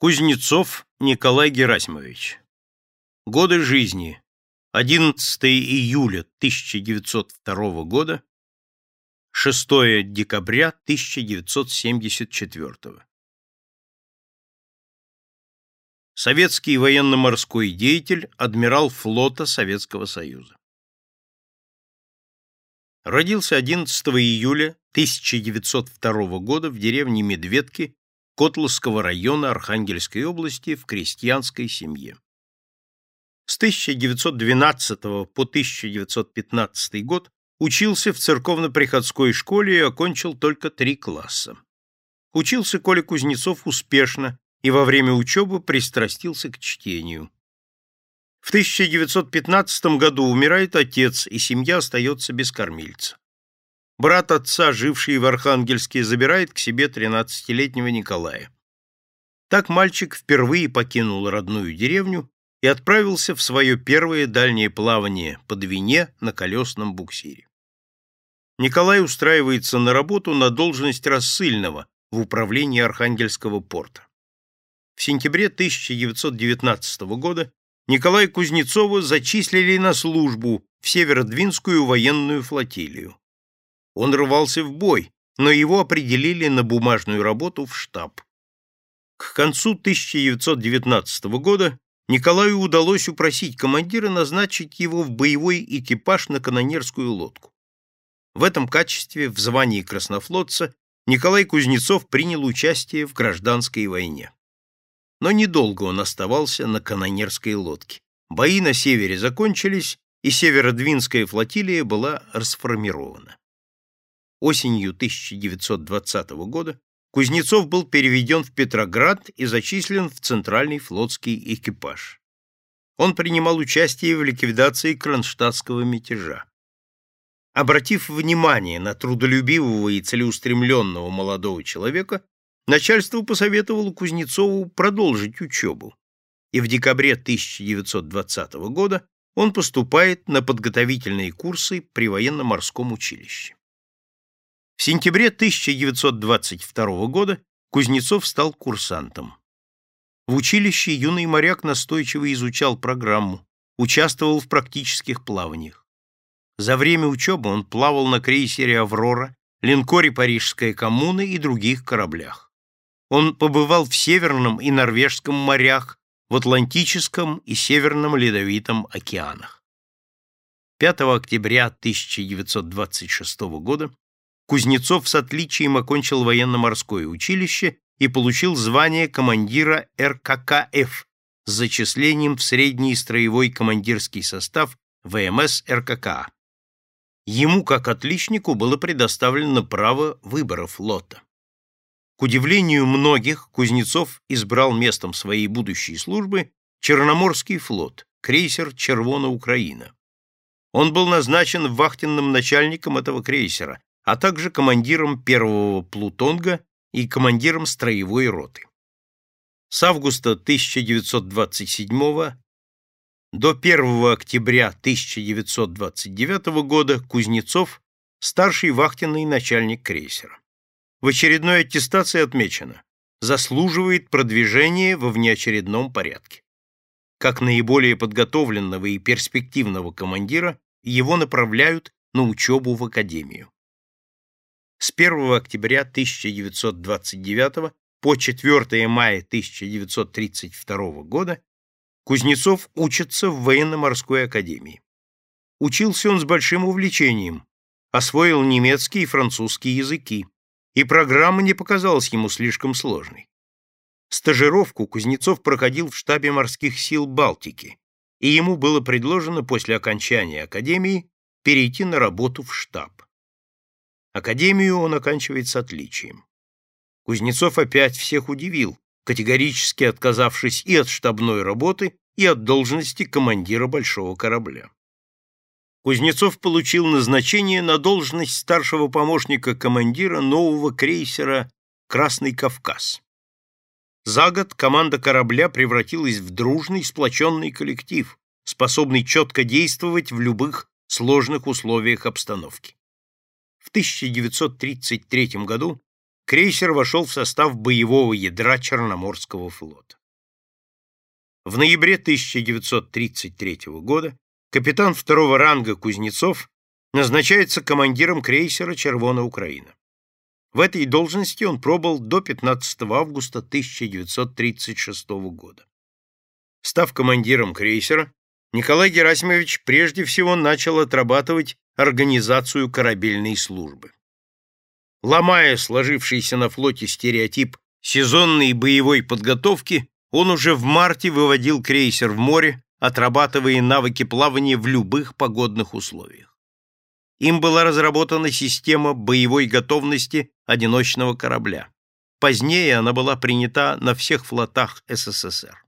Кузнецов Николай Герасимович. Годы жизни. 11 июля 1902 года, 6 декабря 1974. Советский военно-морской деятель, адмирал флота Советского Союза. Родился 11 июля 1902 года в деревне Медведки Котловского района Архангельской области в крестьянской семье. С 1912 по 1915 год учился в церковно-приходской школе и окончил только три класса. Учился Коля Кузнецов успешно и во время учебы пристрастился к чтению. В 1915 году умирает отец, и семья остается без кормильца. Брат отца, живший в Архангельске, забирает к себе 13-летнего Николая. Так мальчик впервые покинул родную деревню и отправился в свое первое дальнее плавание по Двине на колесном буксире. Николай устраивается на работу на должность рассыльного в управлении Архангельского порта. В сентябре 1919 года Николая Кузнецова зачислили на службу в Северодвинскую военную флотилию. Он рвался в бой, но его определили на бумажную работу в штаб. К концу 1919 года Николаю удалось упросить командира назначить его в боевой экипаж на канонерскую лодку. В этом качестве в звании краснофлотца Николай Кузнецов принял участие в гражданской войне. Но недолго он оставался на канонерской лодке. Бои на севере закончились, и Северодвинская флотилия была расформирована. Осенью 1920 года Кузнецов был переведен в Петроград и зачислен в Центральный флотский экипаж. Он принимал участие в ликвидации кронштадтского мятежа. Обратив внимание на трудолюбивого и целеустремленного молодого человека, начальство посоветовало Кузнецову продолжить учебу, и в декабре 1920 года он поступает на подготовительные курсы при военно-морском училище. В сентябре 1922 года Кузнецов стал курсантом. В училище юный моряк настойчиво изучал программу, участвовал в практических плаваниях. За время учебы он плавал на крейсере «Аврора», линкоре «Парижская коммуна» и других кораблях. Он побывал в Северном и Норвежском морях, в Атлантическом и Северном Ледовитом океанах. 5 октября 1926 года Кузнецов с отличием окончил военно-морское училище и получил звание командира РККФ с зачислением в средний строевой командирский состав ВМС РККА. Ему, как отличнику, было предоставлено право выбора флота. К удивлению многих, Кузнецов избрал местом своей будущей службы Черноморский флот, крейсер «Червона Украина». Он был назначен вахтенным начальником этого крейсера, а также командиром первого плутонга и командиром строевой роты. С августа 1927 до 1 октября 1929 года Кузнецов – старший вахтенный начальник крейсера. В очередной аттестации отмечено заслуживает продвижения во внеочередном порядке. Как наиболее подготовленного и перспективного командира его направляют на учебу в академию. С 1 октября 1929 по 4 мая 1932 года Кузнецов учится в военно-морской академии. Учился он с большим увлечением, освоил немецкий и французский языки, и программа не показалась ему слишком сложной. Стажировку Кузнецов проходил в штабе морских сил Балтики, и ему было предложено после окончания академии перейти на работу в штаб. Академию он оканчивает с отличием. Кузнецов опять всех удивил, категорически отказавшись и от штабной работы, и от должности командира большого корабля. Кузнецов получил назначение на должность старшего помощника командира нового крейсера «Красный Кавказ». За год команда корабля превратилась в дружный, сплоченный коллектив, способный четко действовать в любых сложных условиях обстановки. В 1933 году крейсер вошел в состав боевого ядра Черноморского флота. В ноябре 1933 года капитан второго ранга Кузнецов назначается командиром крейсера «Червона Украина». В этой должности он пробыл до 15 августа 1936 года. Став командиром крейсера, Николай Герасимович прежде всего начал отрабатывать организацию корабельной службы. Ломая сложившийся на флоте стереотип сезонной боевой подготовки, он уже в марте выводил крейсер в море, отрабатывая навыки плавания в любых погодных условиях. Им была разработана система боевой готовности одиночного корабля. Позднее она была принята на всех флотах СССР.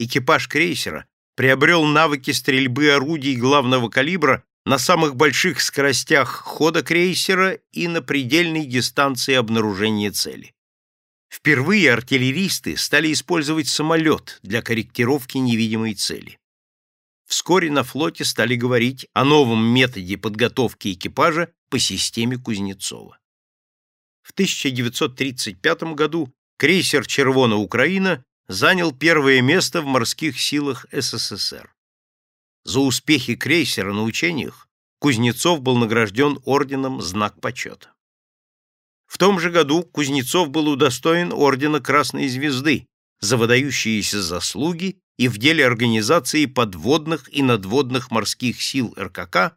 Экипаж крейсера приобрел навыки стрельбы орудий главного калибра на самых больших скоростях хода крейсера и на предельной дистанции обнаружения цели. Впервые артиллеристы стали использовать самолет для корректировки невидимой цели. Вскоре на флоте стали говорить о новом методе подготовки экипажа по системе Кузнецова. В 1935 году крейсер «Червона Украина» занял первое место в морских силах СССР. За успехи крейсера на учениях Кузнецов был награжден орденом «Знак почета». В том же году Кузнецов был удостоен ордена Красной Звезды за выдающиеся заслуги и в деле организации подводных и надводных морских сил РКК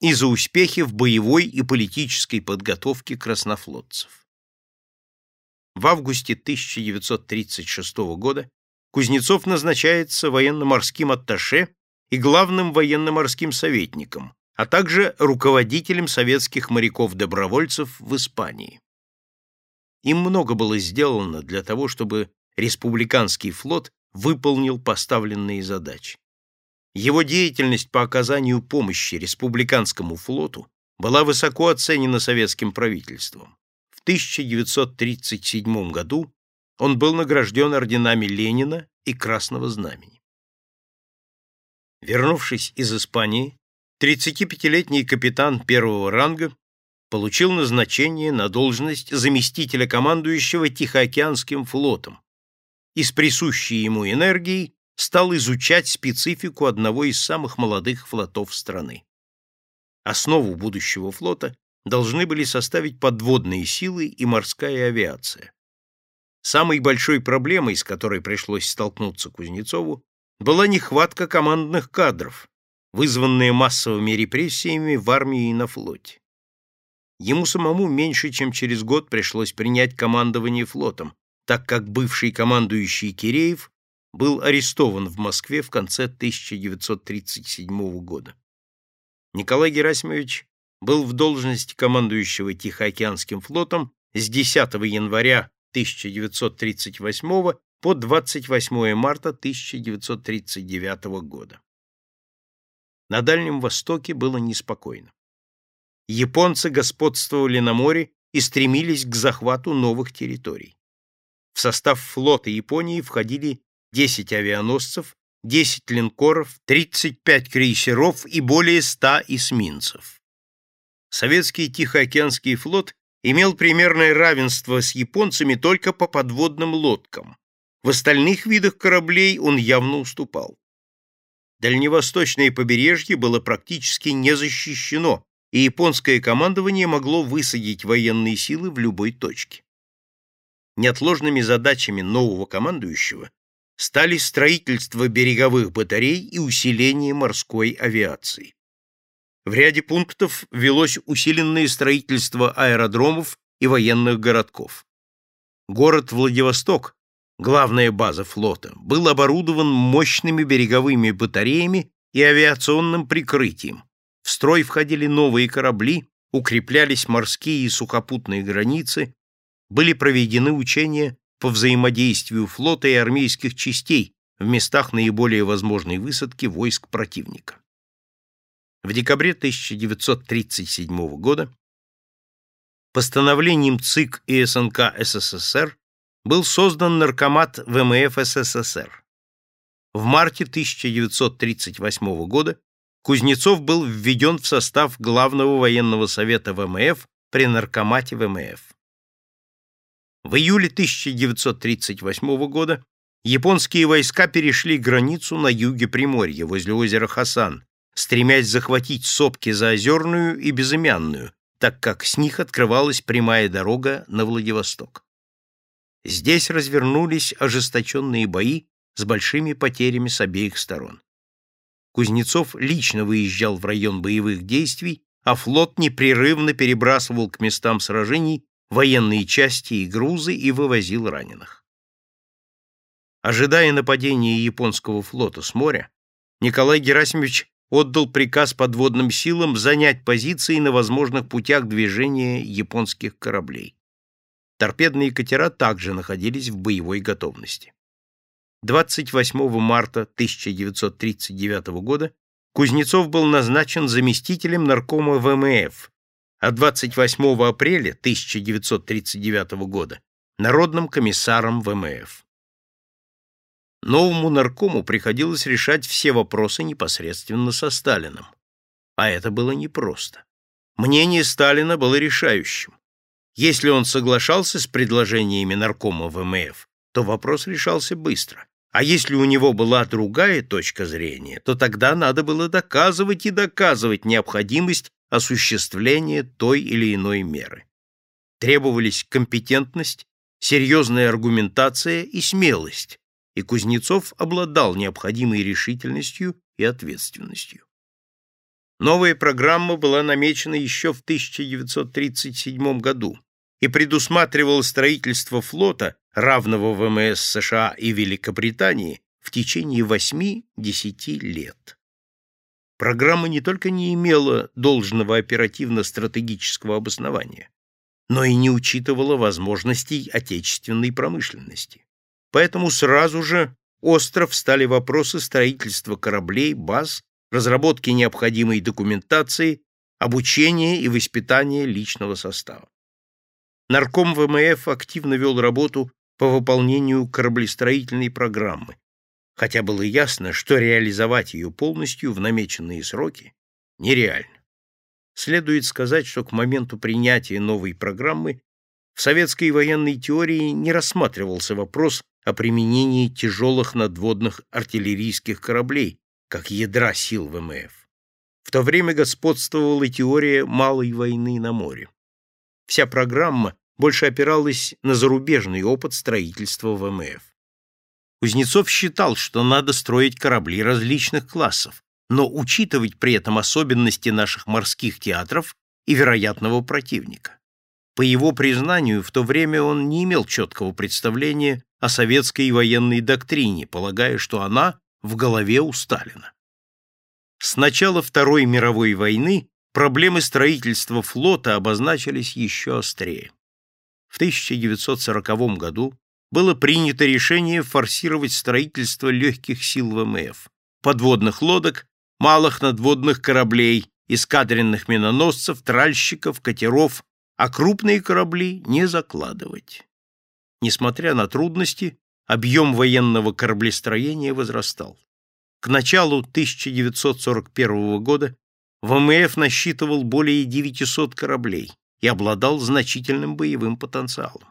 и за успехи в боевой и политической подготовке краснофлотцев. В августе 1936 года Кузнецов назначается военно-морским атташе и главным военно-морским советником, а также руководителем советских моряков-добровольцев в Испании. Им много было сделано для того, чтобы республиканский флот выполнил поставленные задачи. Его деятельность по оказанию помощи республиканскому флоту была высоко оценена советским правительством. 1937 году он был награжден орденами Ленина и Красного Знамени. Вернувшись из Испании, 35-летний капитан первого ранга получил назначение на должность заместителя командующего Тихоокеанским флотом и с присущей ему энергией стал изучать специфику одного из самых молодых флотов страны. Основу будущего флота должны были составить подводные силы и морская авиация. Самой большой проблемой, с которой пришлось столкнуться Кузнецову, была нехватка командных кадров, вызванная массовыми репрессиями в армии и на флоте. Ему самому меньше, чем через год пришлось принять командование флотом, так как бывший командующий Киреев был арестован в Москве в конце 1937 года. Николай Герасимович был в должности командующего Тихоокеанским флотом с 10 января 1938 по 28 марта 1939 года. На Дальнем Востоке было неспокойно. Японцы господствовали на море и стремились к захвату новых территорий. В состав флота Японии входили 10 авианосцев, 10 линкоров, 35 крейсеров и более 100 эсминцев советский Тихоокеанский флот имел примерное равенство с японцами только по подводным лодкам. В остальных видах кораблей он явно уступал. Дальневосточное побережье было практически не защищено, и японское командование могло высадить военные силы в любой точке. Неотложными задачами нового командующего стали строительство береговых батарей и усиление морской авиации. В ряде пунктов велось усиленное строительство аэродромов и военных городков. Город Владивосток, главная база флота, был оборудован мощными береговыми батареями и авиационным прикрытием. В строй входили новые корабли, укреплялись морские и сухопутные границы, были проведены учения по взаимодействию флота и армейских частей в местах наиболее возможной высадки войск противника. В декабре 1937 года постановлением ЦИК и СНК СССР был создан Наркомат ВМФ СССР. В марте 1938 года Кузнецов был введен в состав Главного военного совета ВМФ при Наркомате ВМФ. В июле 1938 года японские войска перешли границу на юге Приморья, возле озера Хасан, стремясь захватить сопки Заозерную и Безымянную, так как с них открывалась прямая дорога на Владивосток. Здесь развернулись ожесточенные бои с большими потерями с обеих сторон. Кузнецов лично выезжал в район боевых действий, а флот непрерывно перебрасывал к местам сражений военные части и грузы и вывозил раненых. Ожидая нападения японского флота с моря, Николай Герасимович отдал приказ подводным силам занять позиции на возможных путях движения японских кораблей. Торпедные катера также находились в боевой готовности. 28 марта 1939 года Кузнецов был назначен заместителем наркома ВМФ, а 28 апреля 1939 года народным комиссаром ВМФ. Новому наркому приходилось решать все вопросы непосредственно со Сталиным. А это было непросто. Мнение Сталина было решающим. Если он соглашался с предложениями наркома ВМФ, то вопрос решался быстро. А если у него была другая точка зрения, то тогда надо было доказывать и доказывать необходимость осуществления той или иной меры. Требовались компетентность, серьезная аргументация и смелость, и Кузнецов обладал необходимой решительностью и ответственностью. Новая программа была намечена еще в 1937 году и предусматривала строительство флота, равного ВМС США и Великобритании, в течение 8-10 лет. Программа не только не имела должного оперативно-стратегического обоснования, но и не учитывала возможностей отечественной промышленности. Поэтому сразу же остро встали вопросы строительства кораблей, баз, разработки необходимой документации, обучения и воспитания личного состава. Нарком ВМФ активно вел работу по выполнению кораблестроительной программы, хотя было ясно, что реализовать ее полностью в намеченные сроки нереально. Следует сказать, что к моменту принятия новой программы в советской военной теории не рассматривался вопрос о применении тяжелых надводных артиллерийских кораблей как ядра сил ВМФ. В то время господствовала теория малой войны на море. Вся программа больше опиралась на зарубежный опыт строительства ВМФ. Кузнецов считал, что надо строить корабли различных классов, но учитывать при этом особенности наших морских театров и вероятного противника. По его признанию, в то время он не имел четкого представления о советской военной доктрине, полагая, что она в голове у Сталина. С начала Второй мировой войны проблемы строительства флота обозначились еще острее. В 1940 году было принято решение форсировать строительство легких сил ВМФ, подводных лодок, малых надводных кораблей, эскадренных миноносцев, тральщиков, катеров, а крупные корабли не закладывать. Несмотря на трудности, объем военного кораблестроения возрастал. К началу 1941 года ВМФ насчитывал более 900 кораблей и обладал значительным боевым потенциалом.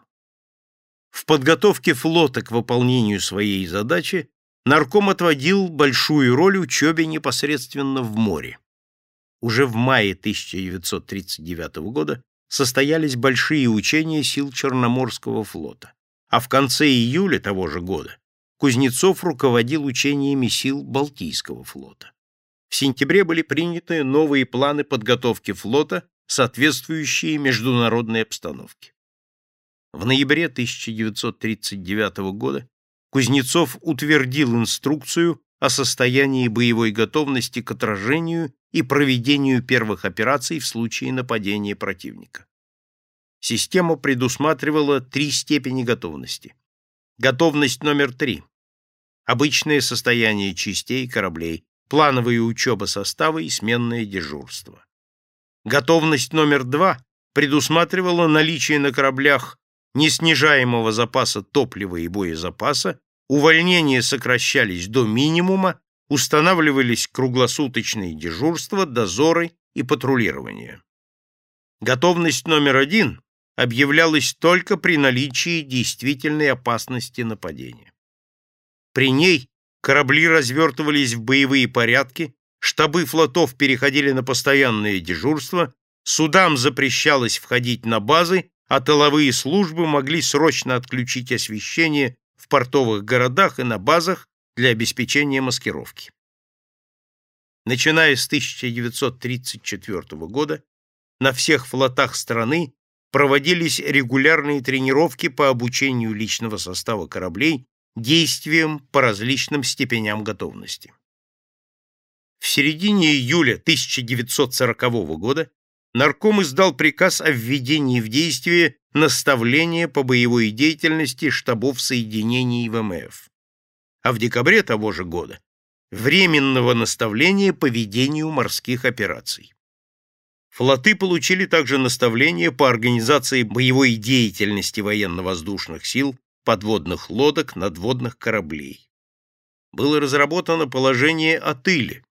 В подготовке флота к выполнению своей задачи нарком отводил большую роль учебе непосредственно в море. Уже в мае 1939 года состоялись большие учения сил Черноморского флота, а в конце июля того же года Кузнецов руководил учениями сил Балтийского флота. В сентябре были приняты новые планы подготовки флота, соответствующие международной обстановке. В ноябре 1939 года Кузнецов утвердил инструкцию о состоянии боевой готовности к отражению и проведению первых операций в случае нападения противника. Система предусматривала три степени готовности. Готовность номер три. Обычное состояние частей кораблей, плановая учеба состава и сменное дежурство. Готовность номер два предусматривала наличие на кораблях неснижаемого запаса топлива и боезапаса, увольнения сокращались до минимума, устанавливались круглосуточные дежурства, дозоры и патрулирование. Готовность номер один объявлялась только при наличии действительной опасности нападения. При ней корабли развертывались в боевые порядки, штабы флотов переходили на постоянное дежурство, судам запрещалось входить на базы, а тыловые службы могли срочно отключить освещение в портовых городах и на базах для обеспечения маскировки. Начиная с 1934 года на всех флотах страны проводились регулярные тренировки по обучению личного состава кораблей действиям по различным степеням готовности. В середине июля 1940 года нарком издал приказ о введении в действие наставления по боевой деятельности штабов соединений ВМФ, а в декабре того же года временного наставления по ведению морских операций. Флоты получили также наставления по организации боевой деятельности военно-воздушных сил, подводных лодок, надводных кораблей. Было разработано положение о тыле,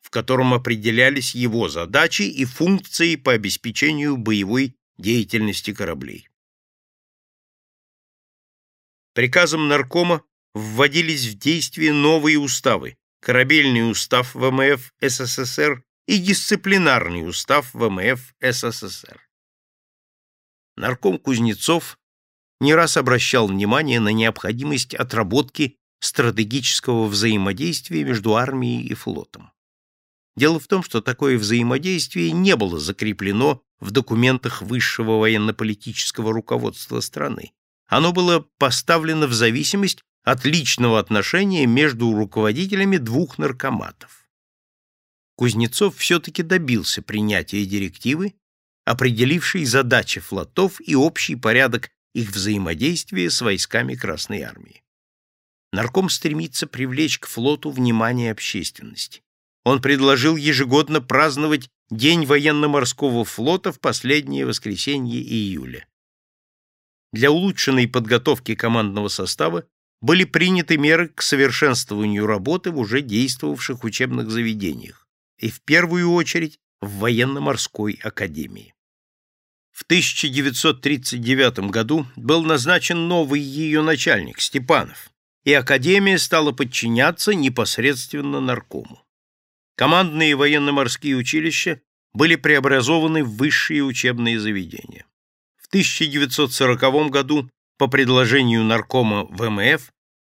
в котором определялись его задачи и функции по обеспечению боевой деятельности кораблей. Приказом наркома вводились в действие новые уставы, корабельный устав ВМФ СССР и дисциплинарный устав ВМФ СССР. Нарком Кузнецов не раз обращал внимание на необходимость отработки стратегического взаимодействия между армией и флотом. Дело в том, что такое взаимодействие не было закреплено в документах высшего военно-политического руководства страны. Оно было поставлено в зависимость от личного отношения между руководителями двух наркоматов. Кузнецов все-таки добился принятия директивы, определившей задачи флотов и общий порядок их взаимодействия с войсками Красной Армии. Нарком стремится привлечь к флоту внимание общественности. Он предложил ежегодно праздновать День военно-морского флота в последнее воскресенье июля. Для улучшенной подготовки командного состава были приняты меры к совершенствованию работы в уже действовавших учебных заведениях и в первую очередь в военно-морской академии. В 1939 году был назначен новый ее начальник Степанов, и академия стала подчиняться непосредственно наркому. Командные военно-морские училища были преобразованы в высшие учебные заведения. В 1940 году по предложению наркома ВМФ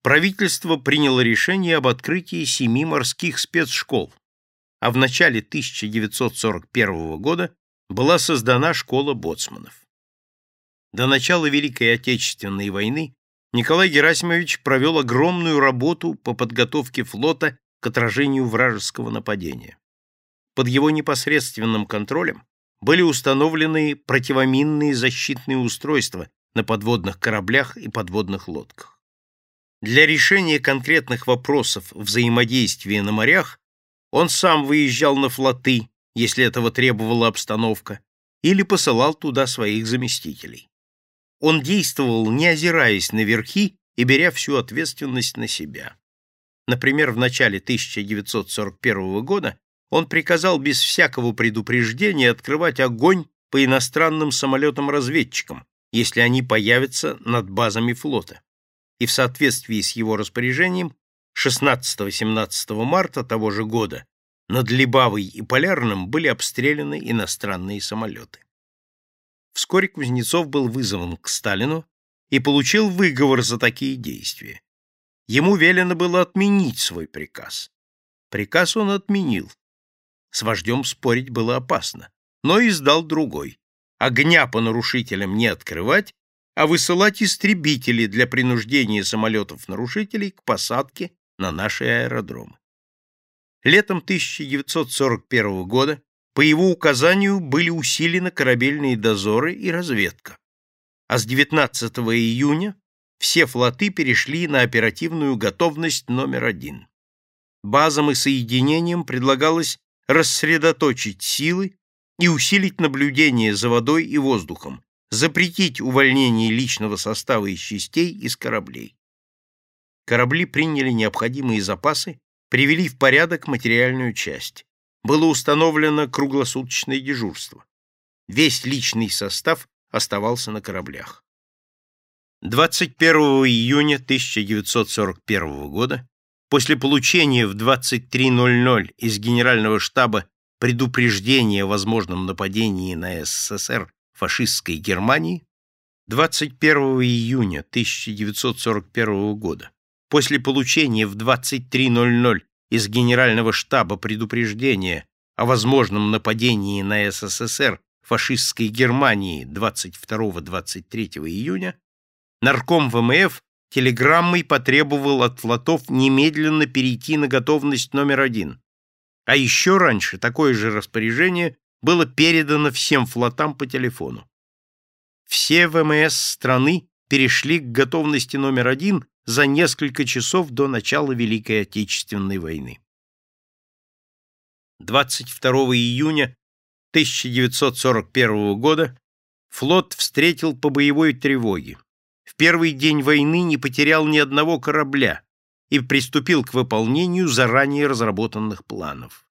правительство приняло решение об открытии семи морских спецшкол, а в начале 1941 года была создана школа боцманов. До начала Великой Отечественной войны Николай Герасимович провел огромную работу по подготовке флота к отражению вражеского нападения. Под его непосредственным контролем были установлены противоминные защитные устройства на подводных кораблях и подводных лодках. Для решения конкретных вопросов взаимодействия на морях он сам выезжал на флоты, если этого требовала обстановка, или посылал туда своих заместителей. Он действовал, не озираясь на верхи и беря всю ответственность на себя. Например, в начале 1941 года он приказал без всякого предупреждения открывать огонь по иностранным самолетам-разведчикам, если они появятся над базами флота. И в соответствии с его распоряжением 16-17 марта того же года над Либавой и Полярным были обстреляны иностранные самолеты. Вскоре Кузнецов был вызван к Сталину и получил выговор за такие действия. Ему велено было отменить свой приказ. Приказ он отменил. С вождем спорить было опасно, но издал другой. Огня по нарушителям не открывать, а высылать истребители для принуждения самолетов-нарушителей к посадке на наши аэродромы. Летом 1941 года по его указанию были усилены корабельные дозоры и разведка, а с 19 июня все флоты перешли на оперативную готовность номер один. Базам и соединениям предлагалось рассредоточить силы и усилить наблюдение за водой и воздухом, запретить увольнение личного состава из частей из кораблей корабли приняли необходимые запасы, привели в порядок материальную часть. Было установлено круглосуточное дежурство. Весь личный состав оставался на кораблях. 21 июня 1941 года, после получения в 23.00 из Генерального штаба предупреждения о возможном нападении на СССР фашистской Германии, 21 июня 1941 года, после получения в 23.00 из Генерального штаба предупреждения о возможном нападении на СССР фашистской Германии 22-23 июня, нарком ВМФ телеграммой потребовал от флотов немедленно перейти на готовность номер один. А еще раньше такое же распоряжение было передано всем флотам по телефону. Все ВМС страны перешли к готовности номер один за несколько часов до начала Великой Отечественной войны. 22 июня 1941 года флот встретил по боевой тревоге. В первый день войны не потерял ни одного корабля и приступил к выполнению заранее разработанных планов.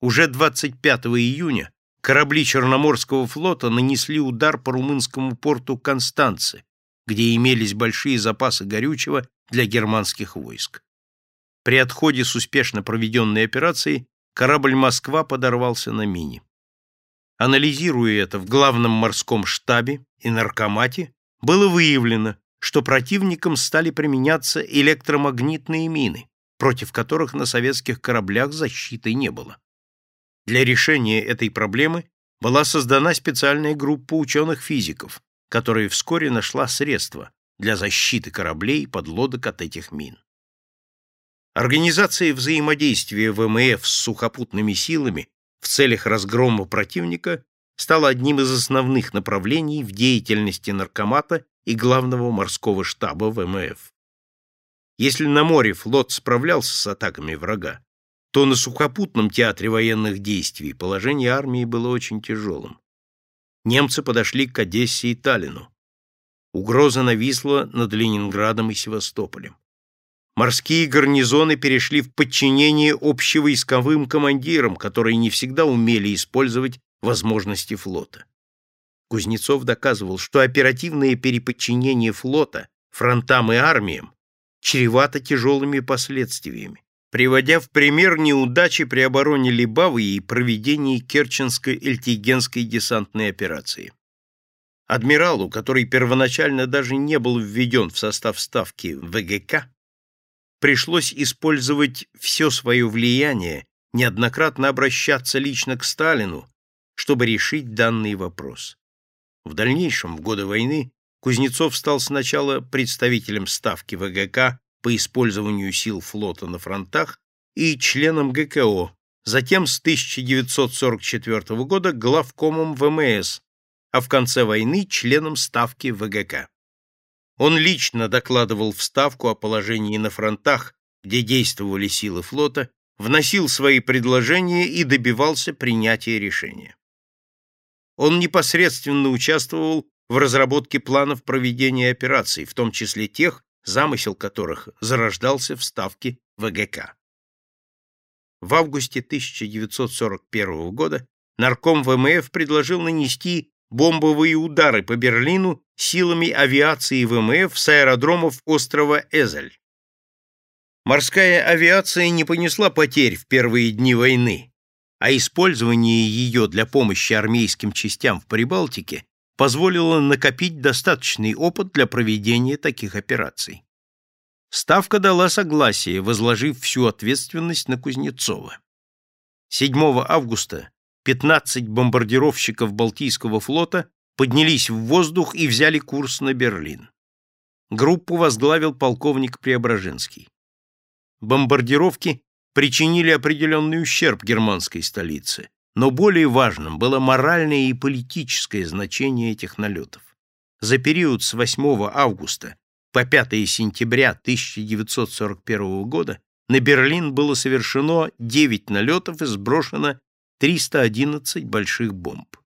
Уже 25 июня корабли Черноморского флота нанесли удар по румынскому порту Констанцы, где имелись большие запасы горючего для германских войск. При отходе с успешно проведенной операцией корабль «Москва» подорвался на мине. Анализируя это в главном морском штабе и наркомате, было выявлено, что противникам стали применяться электромагнитные мины, против которых на советских кораблях защиты не было. Для решения этой проблемы была создана специальная группа ученых-физиков, которая вскоре нашла средства для защиты кораблей и подлодок от этих мин. Организация взаимодействия ВМФ с сухопутными силами в целях разгрома противника стало одним из основных направлений в деятельности наркомата и главного морского штаба ВМФ. Если на море флот справлялся с атаками врага, то на сухопутном театре военных действий положение армии было очень тяжелым. Немцы подошли к Одессе и Таллину. Угроза нависла над Ленинградом и Севастополем морские гарнизоны перешли в подчинение общевойсковым командирам, которые не всегда умели использовать возможности флота. Кузнецов доказывал, что оперативное переподчинение флота фронтам и армиям чревато тяжелыми последствиями, приводя в пример неудачи при обороне Либавы и проведении Керченской Эльтигенской десантной операции. Адмиралу, который первоначально даже не был введен в состав ставки ВГК, пришлось использовать все свое влияние, неоднократно обращаться лично к Сталину, чтобы решить данный вопрос. В дальнейшем, в годы войны, Кузнецов стал сначала представителем Ставки ВГК по использованию сил флота на фронтах и членом ГКО, затем с 1944 года главкомом ВМС, а в конце войны членом Ставки ВГК. Он лично докладывал в Ставку о положении на фронтах, где действовали силы флота, вносил свои предложения и добивался принятия решения. Он непосредственно участвовал в разработке планов проведения операций, в том числе тех, замысел которых зарождался в Ставке ВГК. В августе 1941 года нарком ВМФ предложил нанести бомбовые удары по Берлину силами авиации ВМФ с аэродромов острова Эзель. Морская авиация не понесла потерь в первые дни войны, а использование ее для помощи армейским частям в Прибалтике позволило накопить достаточный опыт для проведения таких операций. Ставка дала согласие, возложив всю ответственность на Кузнецова. 7 августа 15 бомбардировщиков Балтийского флота поднялись в воздух и взяли курс на Берлин. Группу возглавил полковник Преображенский. Бомбардировки причинили определенный ущерб германской столице, но более важным было моральное и политическое значение этих налетов. За период с 8 августа по 5 сентября 1941 года на Берлин было совершено 9 налетов и сброшено 311 больших бомб.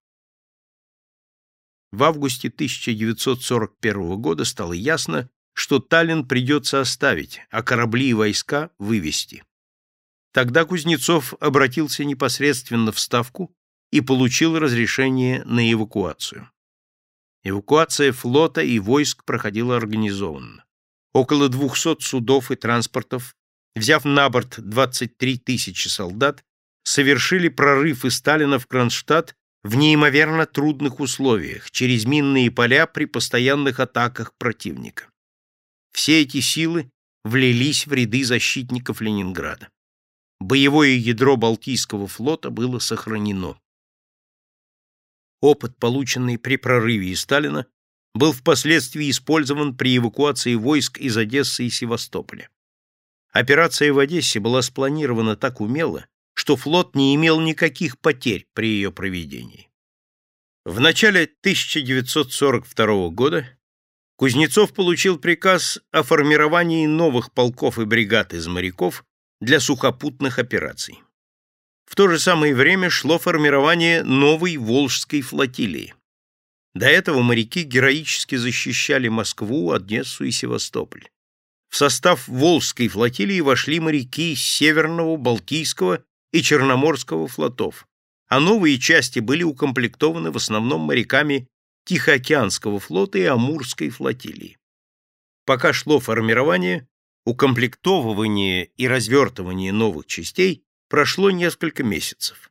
В августе 1941 года стало ясно, что Таллин придется оставить, а корабли и войска вывести. Тогда Кузнецов обратился непосредственно в Ставку и получил разрешение на эвакуацию. Эвакуация флота и войск проходила организованно. Около 200 судов и транспортов, взяв на борт 23 тысячи солдат, совершили прорыв из Сталина в Кронштадт в неимоверно трудных условиях, через минные поля при постоянных атаках противника. Все эти силы влились в ряды защитников Ленинграда. Боевое ядро Балтийского флота было сохранено. Опыт, полученный при прорыве Сталина, был впоследствии использован при эвакуации войск из Одессы и Севастополя. Операция в Одессе была спланирована так умело, что флот не имел никаких потерь при ее проведении. В начале 1942 года Кузнецов получил приказ о формировании новых полков и бригад из моряков для сухопутных операций. В то же самое время шло формирование новой Волжской флотилии. До этого моряки героически защищали Москву, Одессу и Севастополь. В состав Волжской флотилии вошли моряки Северного, Балтийского и Черноморского флотов, а новые части были укомплектованы в основном моряками Тихоокеанского флота и Амурской флотилии. Пока шло формирование, укомплектовывание и развертывание новых частей прошло несколько месяцев.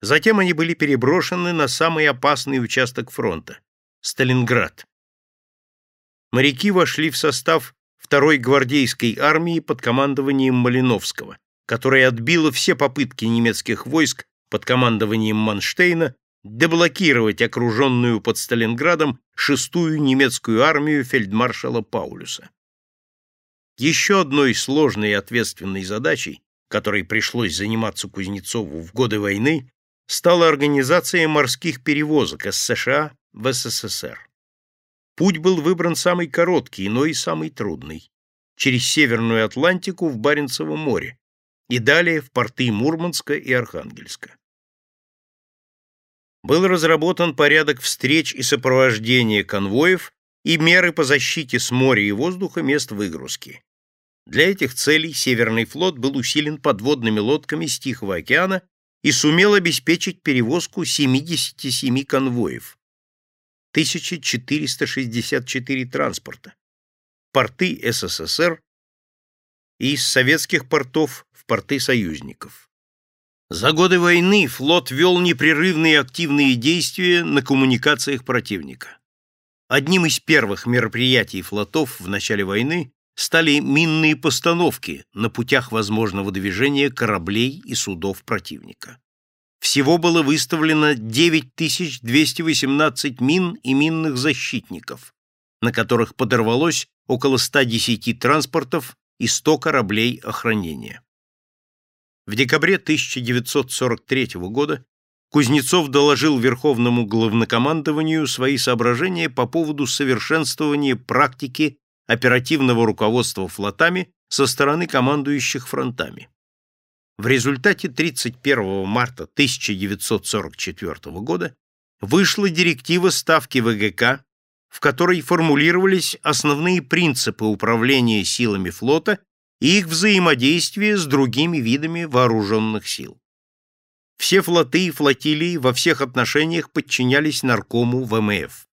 Затем они были переброшены на самый опасный участок фронта – Сталинград. Моряки вошли в состав второй гвардейской армии под командованием Малиновского, которая отбила все попытки немецких войск под командованием Манштейна деблокировать окруженную под Сталинградом шестую немецкую армию фельдмаршала Паулюса. Еще одной сложной и ответственной задачей которой пришлось заниматься Кузнецову в годы войны, стала организация морских перевозок из США в СССР. Путь был выбран самый короткий, но и самый трудный – через Северную Атлантику в Баренцево море и далее в порты Мурманска и Архангельска. Был разработан порядок встреч и сопровождения конвоев и меры по защите с моря и воздуха мест выгрузки. Для этих целей Северный флот был усилен подводными лодками с Тихого океана и сумел обеспечить перевозку 77 конвоев, 1464 транспорта, порты СССР и из советских портов в порты союзников. За годы войны флот вел непрерывные активные действия на коммуникациях противника. Одним из первых мероприятий флотов в начале войны стали минные постановки на путях возможного движения кораблей и судов противника. Всего было выставлено 9218 мин и минных защитников, на которых подорвалось около 110 транспортов и 100 кораблей охранения. В декабре 1943 года Кузнецов доложил Верховному главнокомандованию свои соображения по поводу совершенствования практики оперативного руководства флотами со стороны командующих фронтами. В результате 31 марта 1944 года вышла директива Ставки ВГК, в которой формулировались основные принципы управления силами флота и их взаимодействия с другими видами вооруженных сил. Все флоты и флотилии во всех отношениях подчинялись наркому ВМФ.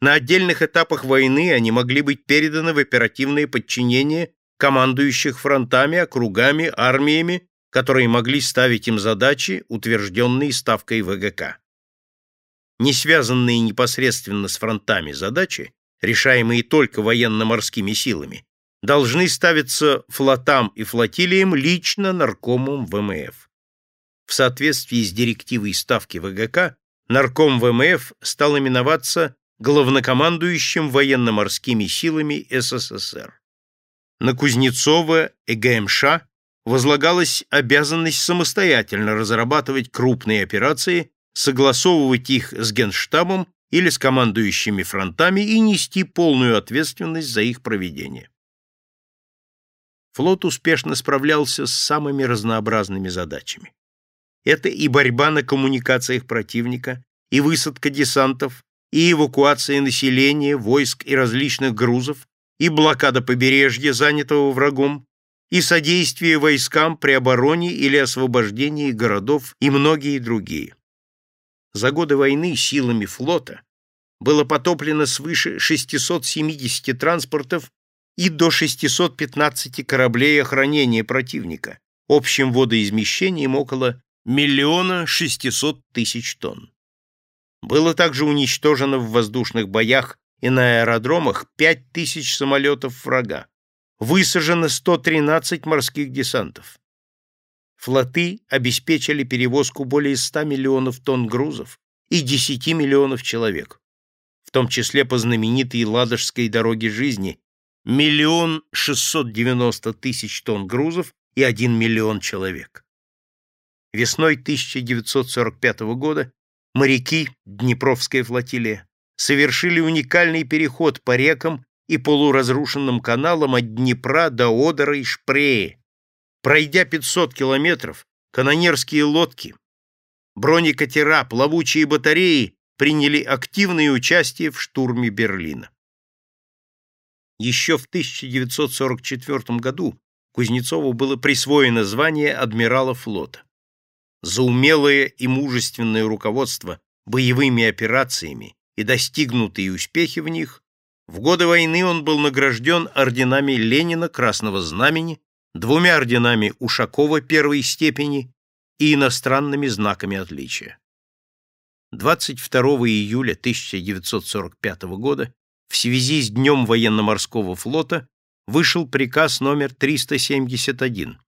На отдельных этапах войны они могли быть переданы в оперативное подчинение командующих фронтами, округами, армиями, которые могли ставить им задачи, утвержденные ставкой ВГК. Не связанные непосредственно с фронтами задачи, решаемые только военно-морскими силами, должны ставиться флотам и флотилиям лично наркомом ВМФ. В соответствии с директивой ставки ВГК, нарком ВМФ стал именоваться главнокомандующим военно-морскими силами СССР. На Кузнецова и ГМШ возлагалась обязанность самостоятельно разрабатывать крупные операции, согласовывать их с Генштабом или с командующими фронтами и нести полную ответственность за их проведение. Флот успешно справлялся с самыми разнообразными задачами. Это и борьба на коммуникациях противника, и высадка десантов, и эвакуация населения, войск и различных грузов, и блокада побережья, занятого врагом, и содействие войскам при обороне или освобождении городов и многие другие. За годы войны силами флота было потоплено свыше 670 транспортов и до 615 кораблей охранения противника, общим водоизмещением около миллиона 600 тысяч тонн. Было также уничтожено в воздушных боях и на аэродромах 5000 самолетов врага, высажено 113 морских десантов. Флоты обеспечили перевозку более 100 миллионов тонн грузов и 10 миллионов человек, в том числе по знаменитой Ладожской дороге жизни миллион 690 тысяч тонн грузов и 1 миллион человек. Весной 1945 года моряки Днепровской флотилии совершили уникальный переход по рекам и полуразрушенным каналам от Днепра до Одера и Шпрее, Пройдя 500 километров, канонерские лодки, бронекатера, плавучие батареи приняли активное участие в штурме Берлина. Еще в 1944 году Кузнецову было присвоено звание адмирала флота. За умелое и мужественное руководство боевыми операциями и достигнутые успехи в них, в годы войны он был награжден орденами Ленина, Красного Знамени двумя орденами Ушакова первой степени и иностранными знаками отличия. 22 июля 1945 года в связи с Днем военно-морского флота вышел приказ номер 371,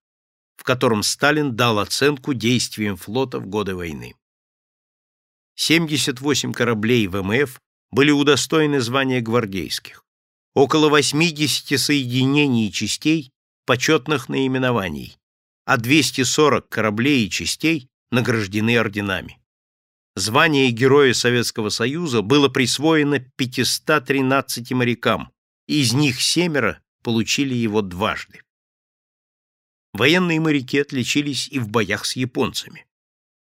в котором Сталин дал оценку действиям флота в годы войны. 78 кораблей ВМФ были удостоены звания гвардейских. Около 80 соединений и частей почетных наименований, а 240 кораблей и частей награждены орденами. Звание Героя Советского Союза было присвоено 513 морякам, из них семеро получили его дважды. Военные моряки отличились и в боях с японцами.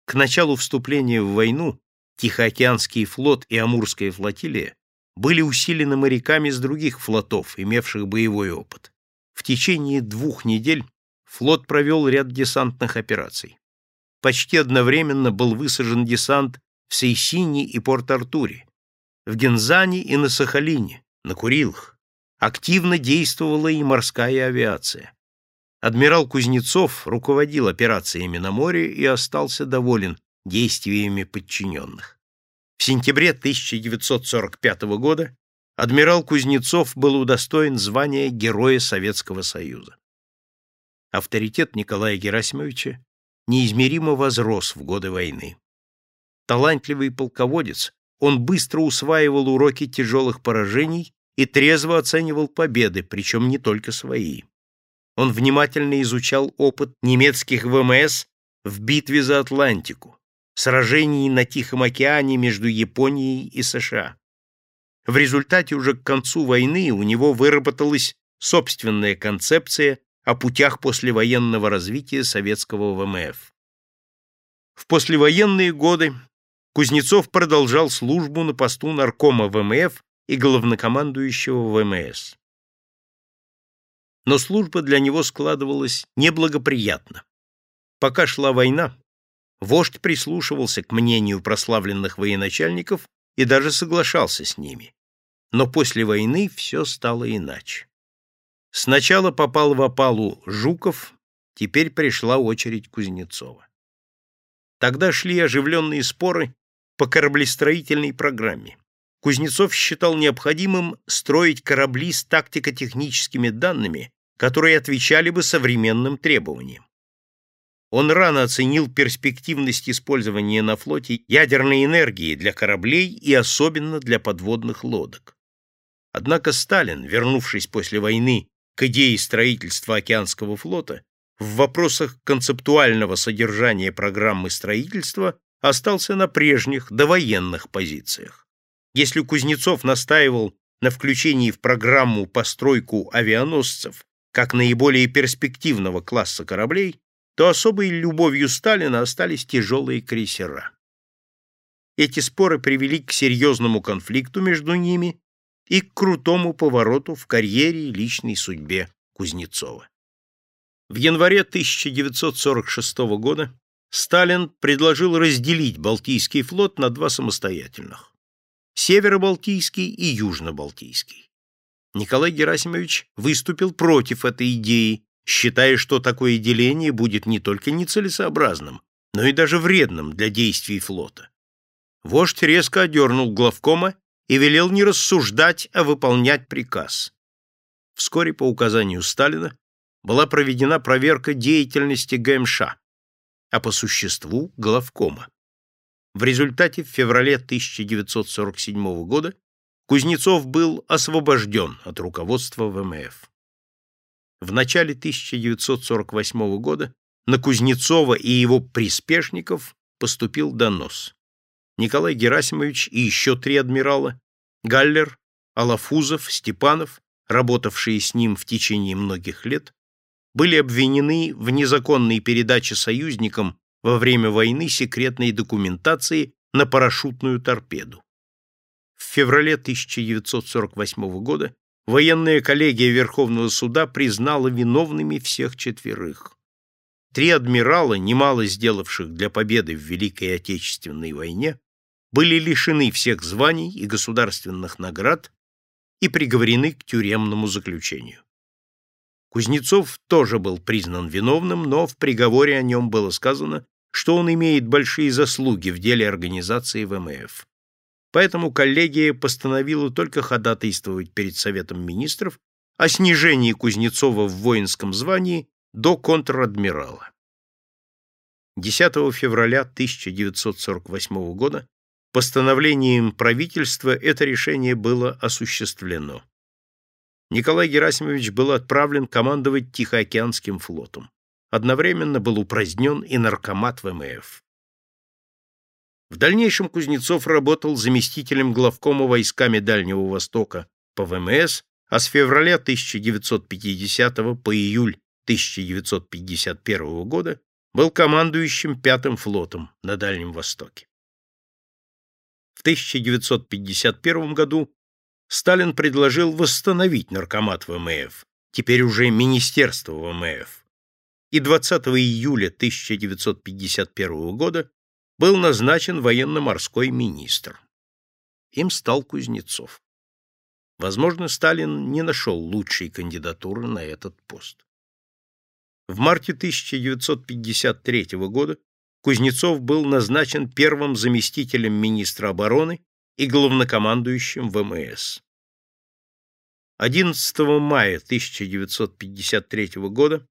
К началу вступления в войну Тихоокеанский флот и Амурская флотилия были усилены моряками с других флотов, имевших боевой опыт. В течение двух недель флот провел ряд десантных операций. Почти одновременно был высажен десант в Сейсине и Порт-Артуре, в Гензане и на Сахалине, на Курилах. Активно действовала и морская авиация. Адмирал Кузнецов руководил операциями на море и остался доволен действиями подчиненных. В сентябре 1945 года адмирал Кузнецов был удостоен звания Героя Советского Союза. Авторитет Николая Герасимовича неизмеримо возрос в годы войны. Талантливый полководец, он быстро усваивал уроки тяжелых поражений и трезво оценивал победы, причем не только свои. Он внимательно изучал опыт немецких ВМС в битве за Атлантику, сражений на Тихом океане между Японией и США. В результате уже к концу войны у него выработалась собственная концепция о путях послевоенного развития советского ВМФ. В послевоенные годы Кузнецов продолжал службу на посту наркома ВМФ и главнокомандующего ВМС. Но служба для него складывалась неблагоприятно. Пока шла война, вождь прислушивался к мнению прославленных военачальников и даже соглашался с ними. Но после войны все стало иначе. Сначала попал в опалу Жуков, теперь пришла очередь Кузнецова. Тогда шли оживленные споры по кораблестроительной программе. Кузнецов считал необходимым строить корабли с тактико-техническими данными, которые отвечали бы современным требованиям. Он рано оценил перспективность использования на флоте ядерной энергии для кораблей и особенно для подводных лодок. Однако Сталин, вернувшись после войны к идее строительства океанского флота, в вопросах концептуального содержания программы строительства остался на прежних довоенных позициях. Если Кузнецов настаивал на включении в программу постройку авианосцев как наиболее перспективного класса кораблей, то особой любовью Сталина остались тяжелые крейсера. Эти споры привели к серьезному конфликту между ними и к крутому повороту в карьере и личной судьбе Кузнецова. В январе 1946 года Сталин предложил разделить Балтийский флот на два самостоятельных. Северо-Балтийский и Южно-Балтийский. Николай Герасимович выступил против этой идеи, считая, что такое деление будет не только нецелесообразным, но и даже вредным для действий флота. Вождь резко одернул главкома и велел не рассуждать, а выполнять приказ. Вскоре по указанию Сталина была проведена проверка деятельности ГМШ, а по существу главкома. В результате в феврале 1947 года Кузнецов был освобожден от руководства ВМФ. В начале 1948 года на Кузнецова и его приспешников поступил донос. Николай Герасимович и еще три адмирала – Галлер, Алафузов, Степанов, работавшие с ним в течение многих лет, были обвинены в незаконной передаче союзникам во время войны секретной документации на парашютную торпеду. В феврале 1948 года военная коллегия Верховного суда признала виновными всех четверых. Три адмирала, немало сделавших для победы в Великой Отечественной войне, были лишены всех званий и государственных наград и приговорены к тюремному заключению. Кузнецов тоже был признан виновным, но в приговоре о нем было сказано, что он имеет большие заслуги в деле организации ВМФ. Поэтому коллегия постановила только ходатайствовать перед Советом министров о снижении Кузнецова в воинском звании до контр-адмирала. 10 февраля 1948 года постановлением правительства это решение было осуществлено. Николай Герасимович был отправлен командовать Тихоокеанским флотом. Одновременно был упразднен и наркомат ВМФ. В дальнейшем Кузнецов работал заместителем главкома войсками Дальнего Востока по ВМС, а с февраля 1950 по июль 1951 года был командующим Пятым флотом на Дальнем Востоке. В 1951 году Сталин предложил восстановить наркомат ВМФ, теперь уже Министерство ВМФ, и 20 июля 1951 года был назначен военно-морской министр. Им стал Кузнецов. Возможно, Сталин не нашел лучшей кандидатуры на этот пост. В марте 1953 года Кузнецов был назначен первым заместителем министра обороны и главнокомандующим ВМС. 11 мая 1953 года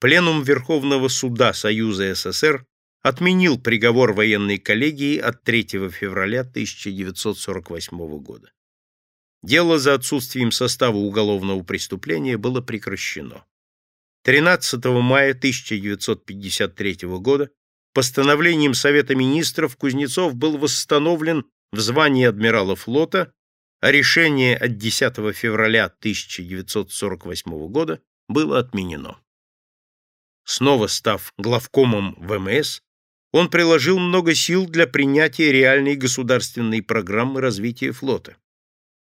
Пленум Верховного суда Союза СССр отменил приговор военной коллегии от 3 февраля 1948 года. Дело за отсутствием состава уголовного преступления было прекращено. 13 мая 1953 года постановлением Совета министров Кузнецов был восстановлен в звании адмирала флота, а решение от 10 февраля 1948 года было отменено. Снова став главкомом ВМС, он приложил много сил для принятия реальной государственной программы развития флота.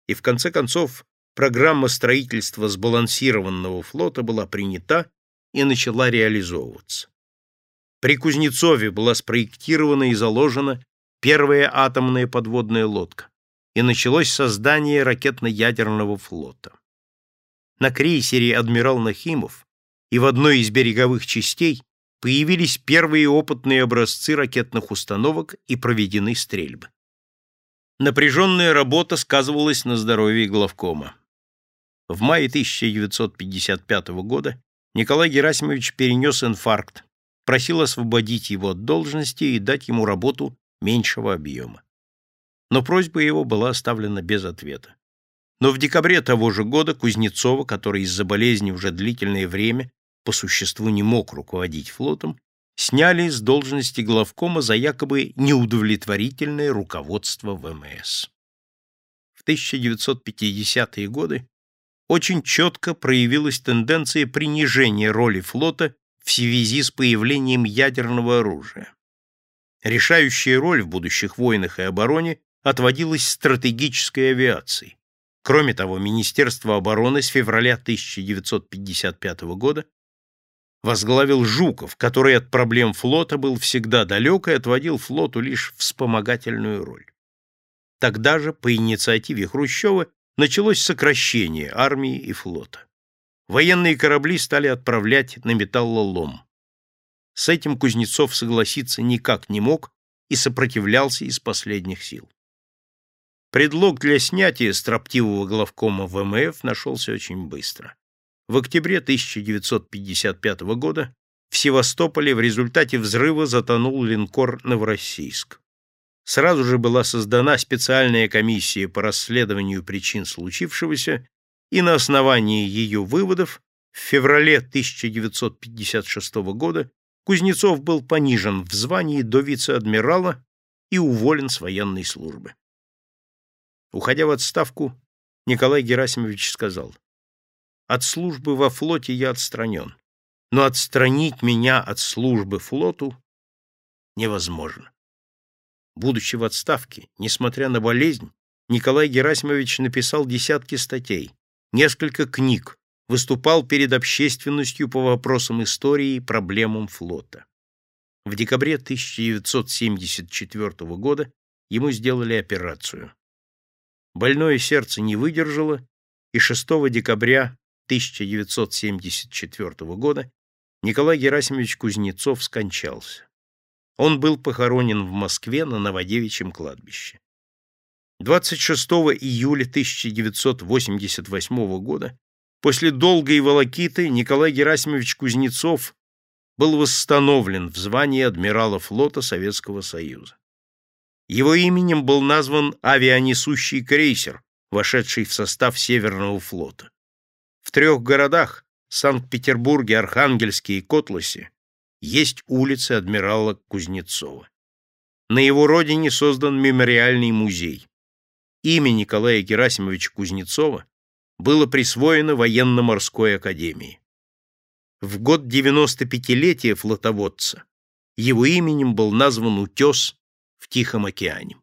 И в конце концов программа строительства сбалансированного флота была принята и начала реализовываться. При Кузнецове была спроектирована и заложена первая атомная подводная лодка, и началось создание ракетно-ядерного флота. На крейсере «Адмирал Нахимов» и в одной из береговых частей появились первые опытные образцы ракетных установок и проведены стрельбы. Напряженная работа сказывалась на здоровье главкома. В мае 1955 года Николай Герасимович перенес инфаркт, просил освободить его от должности и дать ему работу меньшего объема. Но просьба его была оставлена без ответа. Но в декабре того же года Кузнецова, который из-за болезни уже длительное время по существу не мог руководить флотом, сняли с должности главкома за якобы неудовлетворительное руководство ВМС. В 1950-е годы очень четко проявилась тенденция принижения роли флота в связи с появлением ядерного оружия. Решающая роль в будущих войнах и обороне отводилась стратегической авиации. Кроме того, Министерство обороны с февраля 1955 года возглавил Жуков, который от проблем флота был всегда далек и отводил флоту лишь вспомогательную роль. Тогда же, по инициативе Хрущева, началось сокращение армии и флота. Военные корабли стали отправлять на металлолом. С этим Кузнецов согласиться никак не мог и сопротивлялся из последних сил. Предлог для снятия строптивого главкома ВМФ нашелся очень быстро. В октябре 1955 года в Севастополе в результате взрыва затонул линкор «Новороссийск». Сразу же была создана специальная комиссия по расследованию причин случившегося, и на основании ее выводов в феврале 1956 года Кузнецов был понижен в звании до вице-адмирала и уволен с военной службы. Уходя в отставку, Николай Герасимович сказал, «От службы во флоте я отстранен, но отстранить меня от службы флоту невозможно». Будучи в отставке, несмотря на болезнь, Николай Герасимович написал десятки статей, несколько книг, выступал перед общественностью по вопросам истории и проблемам флота. В декабре 1974 года ему сделали операцию. Больное сердце не выдержало, и 6 декабря 1974 года Николай Герасимович Кузнецов скончался. Он был похоронен в Москве на Новодевичьем кладбище. 26 июля 1988 года после долгой волокиты Николай Герасимович Кузнецов был восстановлен в звании адмирала флота Советского Союза. Его именем был назван авианесущий крейсер, вошедший в состав Северного флота. В трех городах – Санкт-Петербурге, Архангельске и Котласе – есть улицы адмирала Кузнецова. На его родине создан мемориальный музей. Имя Николая Герасимовича Кузнецова было присвоено военно-морской академии. В год 95-летия флотоводца его именем был назван утес в Тихом океане.